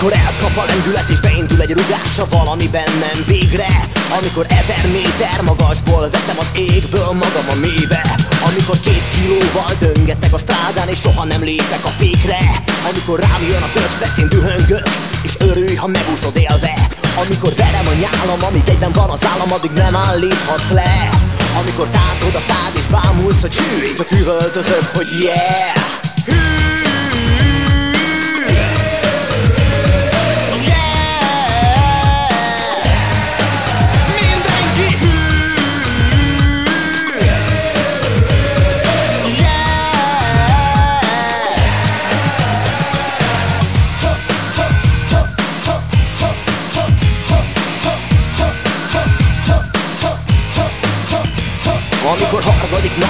Amikor elkap a lendület és beindul egy rugása valami bennem végre. Amikor ezer méter magasból vettem az égből magam a mélybe. Amikor két kilóval döngetek a strádán és soha nem lépek a fékre. Amikor rám jön az öt perc, én dühöngök és örülj, ha megúszod élve. Amikor verem a nyálam, amíg egyben van az állam, addig nem állíthatsz le. Amikor tátod a szád és bámulsz, hogy hű, én csak üvöltözök, hogy yeah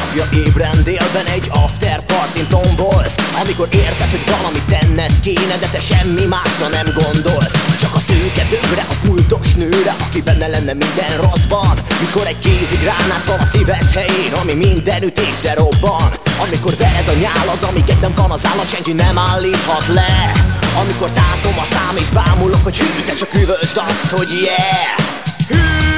napja ébren délben egy after party tombolsz. Amikor érzed, hogy valamit tenned kéne, de te semmi másra nem gondolsz. Csak a szőke dögre, a pultos nőre, aki benne lenne minden rosszban. Mikor egy kézigránát van a szíved helyén, ami minden ütésre robban. Amikor vered a nyálad, amíg egyben van az állat, senki nem állíthat le. Amikor tátom a szám és bámulok, hogy hű, te csak üvölsd azt, hogy yeah. Hű